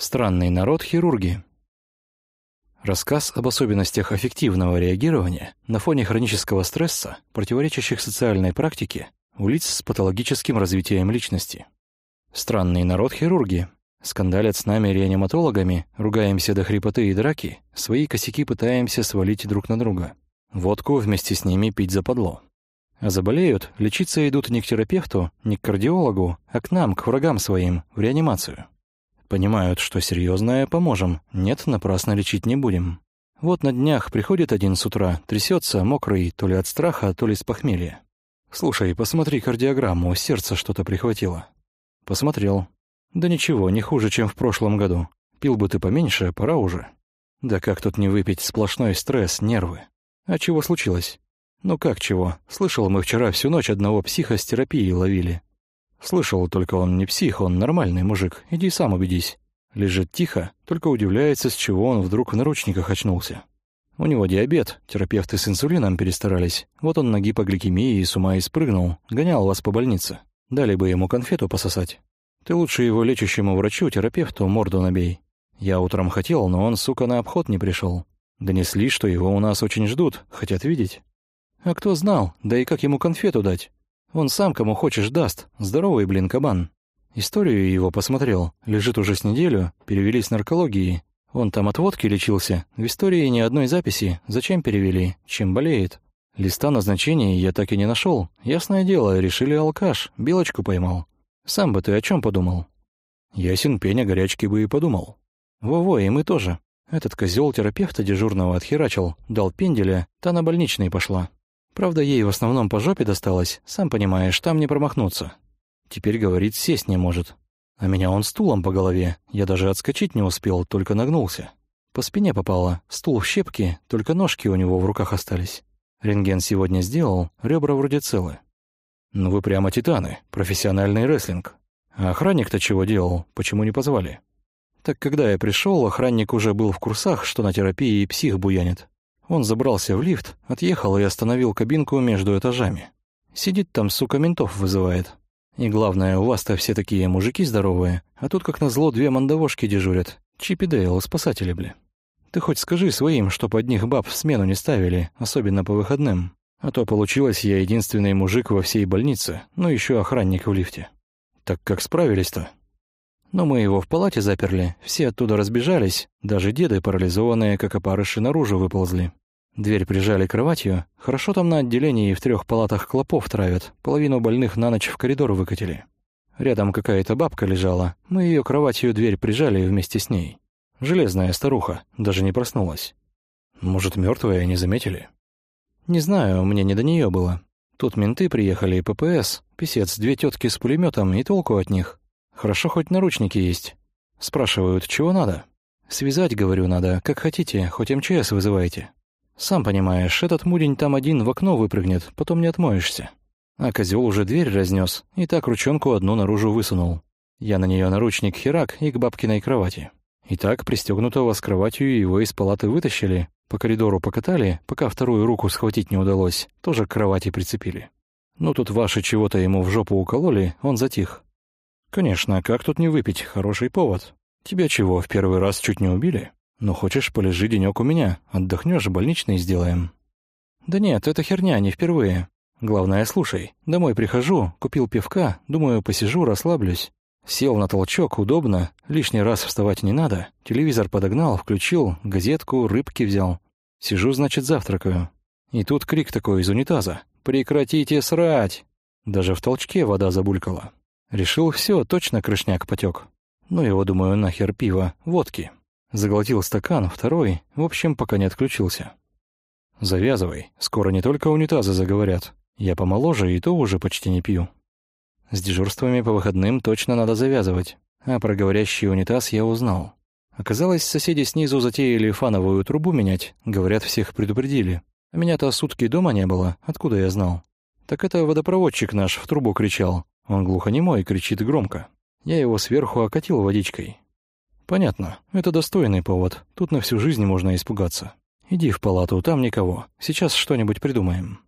Странный народ хирурги. Рассказ об особенностях аффективного реагирования на фоне хронического стресса, противоречащих социальной практике у лиц с патологическим развитием личности. Странный народ хирурги. Скандалят с нами реаниматологами, ругаемся до хрипоты и драки, свои косяки пытаемся свалить друг на друга. Водку вместе с ними пить западло. А заболеют, лечиться идут не к терапевту, не к кардиологу, а к нам, к врагам своим, в реанимацию. Понимают, что серьезное поможем, нет, напрасно лечить не будем. Вот на днях приходит один с утра, трясется, мокрый, то ли от страха, то ли с похмелья. «Слушай, посмотри кардиограмму, сердце что-то прихватило». Посмотрел. «Да ничего, не хуже, чем в прошлом году. Пил бы ты поменьше, пора уже». «Да как тут не выпить сплошной стресс, нервы? А чего случилось?» «Ну как чего? Слышал, мы вчера всю ночь одного психа с ловили. Слышал, только он не псих, он нормальный мужик. Иди сам убедись. Лежит тихо, только удивляется, с чего он вдруг в наручниках очнулся. У него диабет, терапевты с инсулином перестарались. Вот он на гипогликемии и с ума и гонял вас по больнице. Дали бы ему конфету пососать. Ты лучше его лечащему врачу, терапевту, морду набей. Я утром хотел, но он, сука, на обход не пришел. Донесли, что его у нас очень ждут, хотят видеть. А кто знал, да и как ему конфету дать? Он сам кому хочешь даст. Здоровый, блин, кабан. Историю его посмотрел. Лежит уже с неделю. Перевели с наркологии. Он там от водки лечился. В истории ни одной записи. Зачем перевели? Чем болеет? Листа назначений я так и не нашел. Ясное дело, решили алкаш. Белочку поймал. Сам бы ты о чем подумал? Ясен пень о горячке бы и подумал. Во-во, и мы тоже. Этот козел терапевта дежурного отхерачил, дал пенделя, та на больничный пошла. Правда, ей в основном по жопе досталось, сам понимаешь, там не промахнуться. Теперь, говорит, сесть не может. А меня он стулом по голове, я даже отскочить не успел, только нагнулся. По спине попало, стул в щепки, только ножки у него в руках остались. Рентген сегодня сделал, ребра вроде целы. Ну вы прямо титаны, профессиональный рестлинг. А охранник-то чего делал, почему не позвали? Так когда я пришел, охранник уже был в курсах, что на терапии псих буянит. Он забрался в лифт, отъехал и остановил кабинку между этажами. Сидит там, сука, ментов вызывает. И главное, у вас-то все такие мужики здоровые, а тут, как назло, две мандавошки дежурят. Чип и Дейл, спасатели, бля. Ты хоть скажи своим, чтоб одних баб в смену не ставили, особенно по выходным. А то получилось, я единственный мужик во всей больнице, ну еще охранник в лифте. Так как справились-то? Но мы его в палате заперли, все оттуда разбежались, даже деды, парализованные, как опарыши, наружу выползли. Дверь прижали кроватью. Хорошо там на отделении в трех палатах клопов травят. Половину больных на ночь в коридор выкатили. Рядом какая-то бабка лежала. Мы ее кроватью дверь прижали вместе с ней. Железная старуха, даже не проснулась. Может, мертвая, не заметили? Не знаю, мне не до нее было. Тут менты приехали, ППС, писец, две тетки с пулеметом и толку от них. Хорошо, хоть наручники есть. Спрашивают, чего надо? Связать, говорю, надо, как хотите, хоть МЧС вызывайте. Сам понимаешь, этот мудень там один в окно выпрыгнет, потом не отмоешься. А козел уже дверь разнес, и так ручонку одну наружу высунул. Я на нее наручник херак и к бабкиной кровати. И так, пристегнутого с кроватью, его из палаты вытащили, по коридору покатали, пока вторую руку схватить не удалось, тоже к кровати прицепили. Ну тут ваши чего-то ему в жопу укололи, он затих. Конечно, как тут не выпить, хороший повод. Тебя чего, в первый раз чуть не убили? «Ну, хочешь, полежи денек у меня, отдохнешь, больничный сделаем». «Да нет, это херня, не впервые. Главное, слушай, домой прихожу, купил пивка, думаю, посижу, расслаблюсь. Сел на толчок, удобно, лишний раз вставать не надо. Телевизор подогнал, включил, газетку, рыбки взял. Сижу, значит, завтракаю. И тут крик такой из унитаза. «Прекратите срать!» Даже в толчке вода забулькала. Решил, все, точно крышняк потек. Ну его, думаю, нахер пиво, водки. Заглотил стакан, второй, в общем, пока не отключился. «Завязывай, скоро не только унитазы заговорят. Я помоложе и то уже почти не пью». С дежурствами по выходным точно надо завязывать. А про говорящий унитаз я узнал. Оказалось, соседи снизу затеяли фановую трубу менять, говорят, всех предупредили. А меня-то сутки дома не было, откуда я знал? Так это водопроводчик наш в трубу кричал. Он глухонемой, кричит громко. Я его сверху окатил водичкой. «Понятно. Это достойный повод. Тут на всю жизнь можно испугаться. Иди в палату, там никого. Сейчас что-нибудь придумаем».